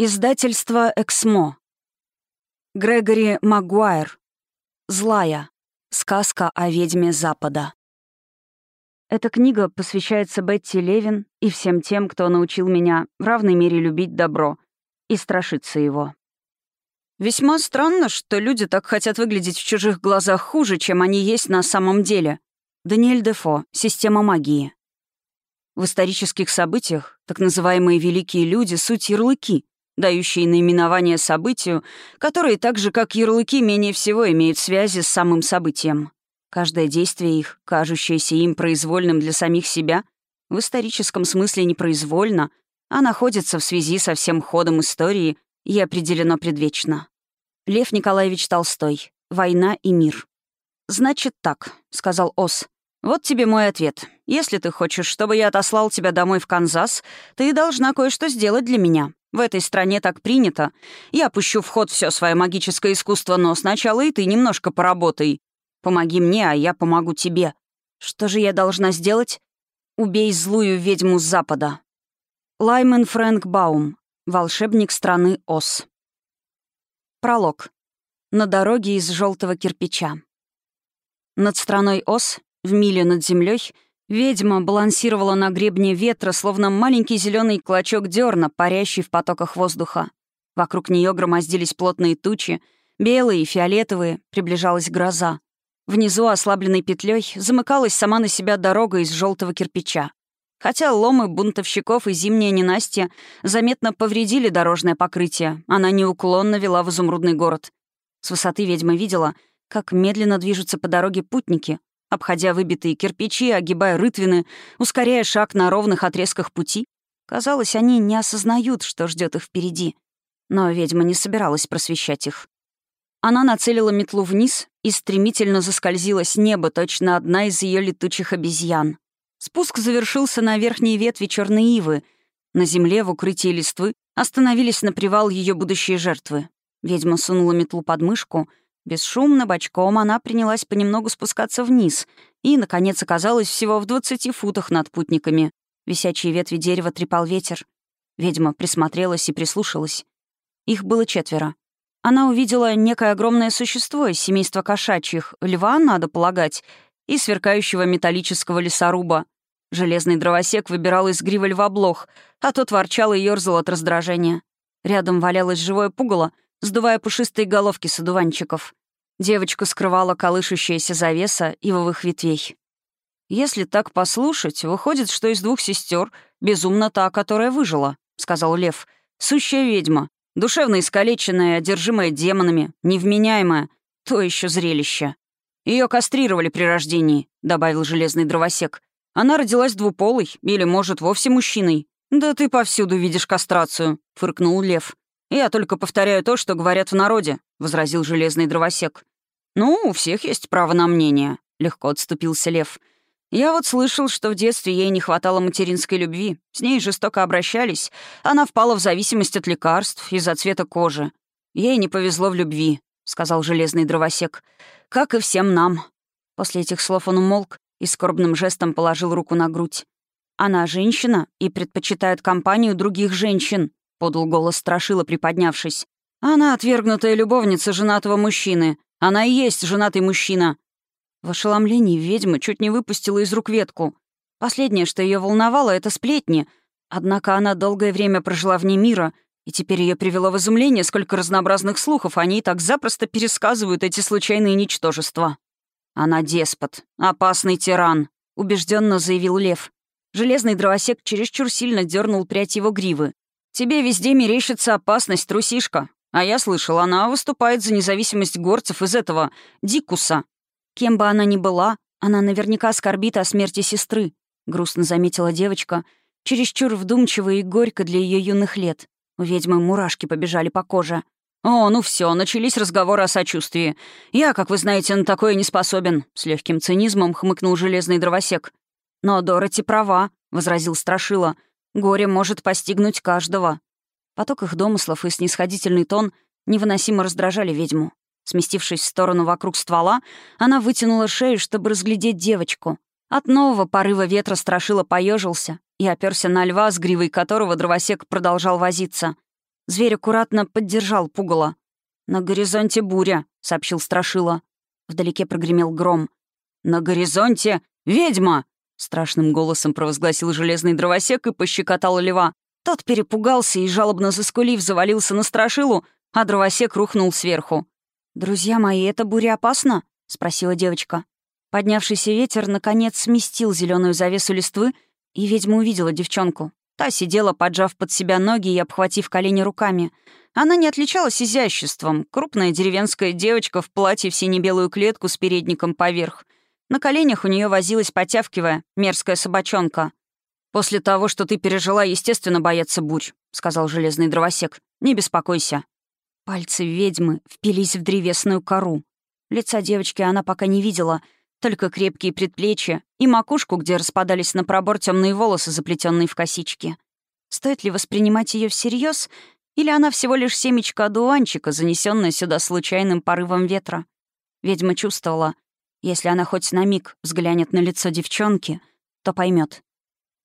Издательство «Эксмо». Грегори Магуайр. «Злая. Сказка о ведьме Запада». Эта книга посвящается Бетти Левин и всем тем, кто научил меня в равной мере любить добро и страшиться его. Весьма странно, что люди так хотят выглядеть в чужих глазах хуже, чем они есть на самом деле. Даниэль Дефо. Система магии. В исторических событиях так называемые великие люди — суть ярлыки, дающие наименование событию, которые так же, как ярлыки, менее всего имеют связи с самым событием. Каждое действие их, кажущееся им произвольным для самих себя, в историческом смысле непроизвольно, а находится в связи со всем ходом истории и определено предвечно. Лев Николаевич Толстой. «Война и мир». «Значит так», — сказал Ос. «Вот тебе мой ответ. Если ты хочешь, чтобы я отослал тебя домой в Канзас, ты должна кое-что сделать для меня. В этой стране так принято. Я пущу в ход все свое магическое искусство, но сначала и ты немножко поработай. Помоги мне, а я помогу тебе. Что же я должна сделать? Убей злую ведьму с запада. Лаймен Фрэнк Баум. Волшебник страны Ос. Пролог. На дороге из желтого кирпича. Над страной Ос, в миле над землей, Ведьма балансировала на гребне ветра, словно маленький зеленый клочок дерна, парящий в потоках воздуха. Вокруг нее громоздились плотные тучи, белые и фиолетовые, приближалась гроза. Внизу, ослабленной петлей, замыкалась сама на себя дорога из желтого кирпича. Хотя ломы бунтовщиков и зимняя ненастье заметно повредили дорожное покрытие, она неуклонно вела в изумрудный город. С высоты ведьма видела, как медленно движутся по дороге путники, обходя выбитые кирпичи, огибая рытвины, ускоряя шаг на ровных отрезках пути. Казалось, они не осознают, что ждет их впереди. Но ведьма не собиралась просвещать их. Она нацелила метлу вниз и стремительно заскользила с неба, точно одна из ее летучих обезьян. Спуск завершился на верхней ветви черной ивы. На земле, в укрытии листвы, остановились на привал ее будущие жертвы. Ведьма сунула метлу под мышку — Бесшумно, бочком она принялась понемногу спускаться вниз и, наконец, оказалась всего в двадцати футах над путниками. Висячие ветви дерева трепал ветер. Ведьма присмотрелась и прислушалась. Их было четверо. Она увидела некое огромное существо из семейства кошачьих, льва, надо полагать, и сверкающего металлического лесоруба. Железный дровосек выбирал из гривы льва блох, а тот ворчал и ёрзал от раздражения. Рядом валялось живое пугало, сдувая пушистые головки с одуванчиков. Девочку скрывала колышущаяся завеса ивовых ветвей. «Если так послушать, выходит, что из двух сестер безумна та, которая выжила», — сказал Лев. «Сущая ведьма, душевно искалеченная, одержимая демонами, невменяемая. То еще зрелище. Ее кастрировали при рождении», — добавил железный дровосек. «Она родилась двуполой, или, может, вовсе мужчиной». «Да ты повсюду видишь кастрацию», — фыркнул Лев. «Я только повторяю то, что говорят в народе», — возразил железный дровосек. «Ну, у всех есть право на мнение», — легко отступился Лев. «Я вот слышал, что в детстве ей не хватало материнской любви. С ней жестоко обращались. Она впала в зависимость от лекарств из-за цвета кожи. Ей не повезло в любви», — сказал железный дровосек. «Как и всем нам». После этих слов он умолк и скорбным жестом положил руку на грудь. «Она женщина и предпочитает компанию других женщин», — подал голос Страшила, приподнявшись. «Она отвергнутая любовница женатого мужчины. Она и есть женатый мужчина». В ошеломлении ведьма чуть не выпустила из рук ветку. Последнее, что ее волновало, — это сплетни. Однако она долгое время прожила вне мира, и теперь ее привело в изумление, сколько разнообразных слухов они так запросто пересказывают эти случайные ничтожества. «Она деспот, опасный тиран», — убежденно заявил Лев. Железный дровосек чересчур сильно дернул прядь его гривы. «Тебе везде мерещится опасность, трусишка. А я слышал, она выступает за независимость горцев из этого Дикуса. Кем бы она ни была, она наверняка скорбит о смерти сестры», — грустно заметила девочка, чересчур вдумчиво и горько для ее юных лет. У ведьмы мурашки побежали по коже. «О, ну все, начались разговоры о сочувствии. Я, как вы знаете, на такое не способен», — с легким цинизмом хмыкнул железный дровосек. «Но Дороти права», — возразил Страшила. «Горе может постигнуть каждого». Поток их домыслов и снисходительный тон невыносимо раздражали ведьму. Сместившись в сторону вокруг ствола, она вытянула шею, чтобы разглядеть девочку. От нового порыва ветра страшила поежился и оперся на льва, с гривой которого дровосек продолжал возиться. Зверь аккуратно поддержал пугало. «На горизонте буря», — сообщил Страшила. Вдалеке прогремел гром. «На горизонте ведьма!» — страшным голосом провозгласил железный дровосек и пощекотал лева. Тот перепугался и, жалобно заскулив, завалился на Страшилу, а дровосек рухнул сверху. «Друзья мои, это буря опасна?» — спросила девочка. Поднявшийся ветер, наконец, сместил зеленую завесу листвы, и ведьма увидела девчонку. Та сидела, поджав под себя ноги и обхватив колени руками. Она не отличалась изяществом. Крупная деревенская девочка в платье в сине-белую клетку с передником поверх. На коленях у нее возилась, потявкивая, мерзкая собачонка. «После того, что ты пережила, естественно, бояться бурь», — сказал железный дровосек. «Не беспокойся». Пальцы ведьмы впились в древесную кору. Лица девочки она пока не видела, только крепкие предплечья и макушку, где распадались на пробор темные волосы, заплетенные в косички. Стоит ли воспринимать ее всерьез, или она всего лишь семечко одуванчика, занесенная сюда случайным порывом ветра? Ведьма чувствовала, если она хоть на миг взглянет на лицо девчонки, то поймет.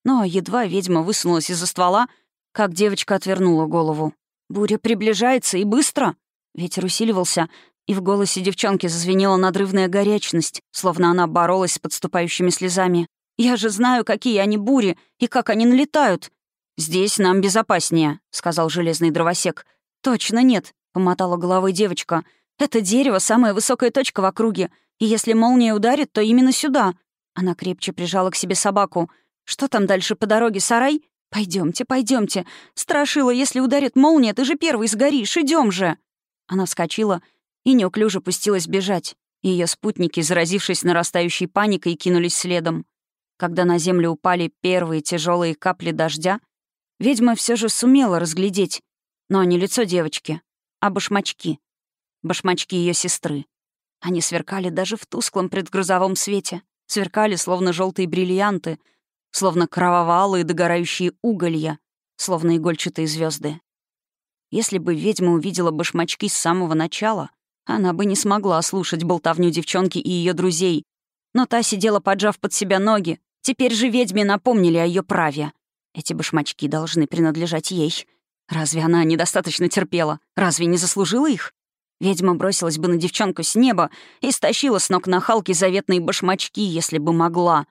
Но едва ведьма высунулась из-за ствола, как девочка отвернула голову. Буря приближается и быстро. Ветер усиливался, и в голосе девчонки зазвенела надрывная горячность, словно она боролась с подступающими слезами. «Я же знаю, какие они бури и как они налетают!» «Здесь нам безопаснее», — сказал железный дровосек. «Точно нет», — помотала головой девочка. «Это дерево — самая высокая точка в округе, и если молния ударит, то именно сюда». Она крепче прижала к себе собаку. «Что там дальше по дороге, сарай?» Пойдемте, пойдемте. Страшила, если ударит молния, ты же первый сгоришь, идем же!» Она вскочила и неуклюже пустилась бежать. Ее спутники, заразившись нарастающей паникой, кинулись следом. Когда на землю упали первые тяжелые капли дождя, ведьма все же сумела разглядеть, но не лицо девочки, а башмачки. Башмачки ее сестры. Они сверкали даже в тусклом предгрузовом свете, сверкали, словно желтые бриллианты — словно кровавалые догорающие уголья, словно игольчатые звезды. Если бы ведьма увидела башмачки с самого начала, она бы не смогла слушать болтовню девчонки и ее друзей. Но та сидела, поджав под себя ноги. Теперь же ведьме напомнили о ее праве. Эти башмачки должны принадлежать ей. Разве она недостаточно терпела? Разве не заслужила их? Ведьма бросилась бы на девчонку с неба и стащила с ног на Халке заветные башмачки, если бы могла.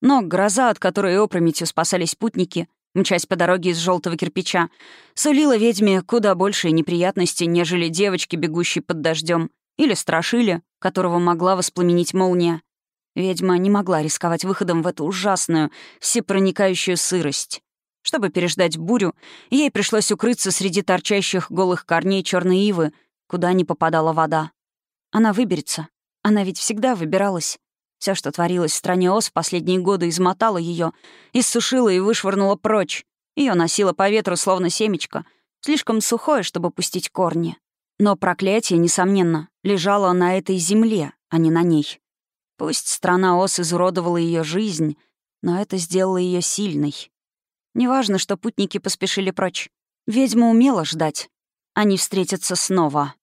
Но гроза, от которой опрометью спасались путники, мчась по дороге из желтого кирпича, сулила ведьме куда большие неприятности, нежели девочки, бегущие под дождем, или страшили, которого могла воспламенить молния. Ведьма не могла рисковать выходом в эту ужасную, всепроникающую сырость. Чтобы переждать бурю, ей пришлось укрыться среди торчащих голых корней черной ивы, куда не попадала вода. Она выберется. Она ведь всегда выбиралась. Все, что творилось в стране Ос в последние годы, измотало ее, иссушило и вышвырнуло прочь. Ее носило по ветру, словно семечко, слишком сухое, чтобы пустить корни. Но проклятие, несомненно, лежало на этой земле, а не на ней. Пусть страна Ос изуродовала ее жизнь, но это сделало ее сильной. Неважно, что путники поспешили прочь. Ведьма умела ждать. Они встретятся снова.